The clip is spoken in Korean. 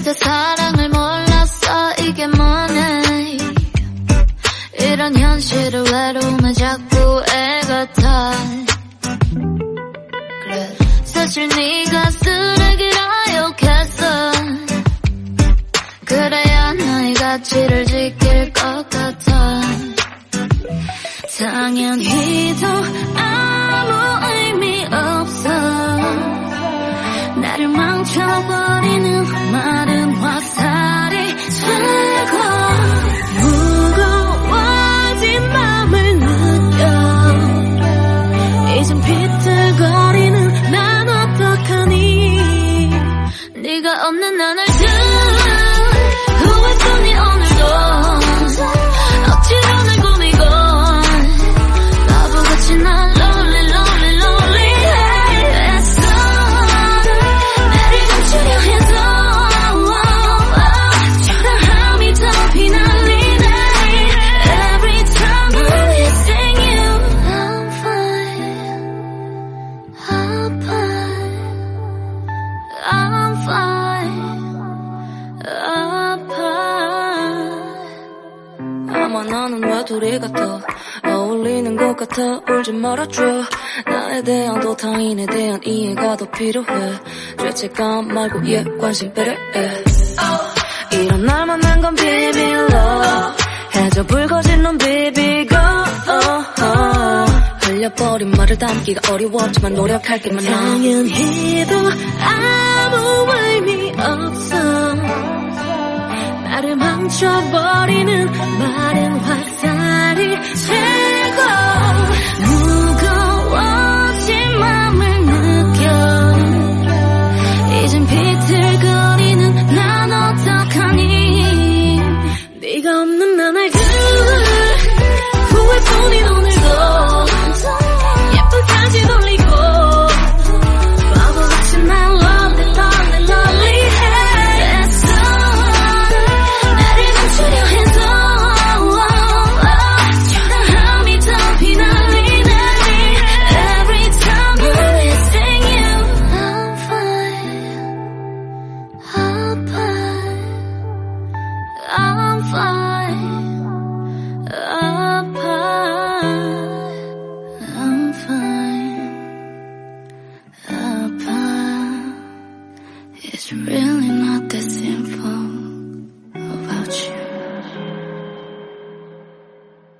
그때 사랑을 몰랐어. 이게 뭐네 이런 현실을 외로움에 자꾸 애같아 사실 네가 쓰레기라 욕했어. 그래야 나의 가치를 지킬 것 같아. 당연히도 아- 나를 망쳐버리는 마른 화살 아마 나는 외톨이 같아? 어울리는 것 같아. 울지 말아줘. 나에 대한 도 타인에 대한 이해가 더 필요해. 죄책감 말고 얘 관심 빼래. 이런 날 만난 건 비밀로 해줘 붉어진 눈 비비고 흘려버린 말을 담기가 어려웠지만 노력할게만 나 당연히도 망쳐버리는 마른 화살이 It's really not the same.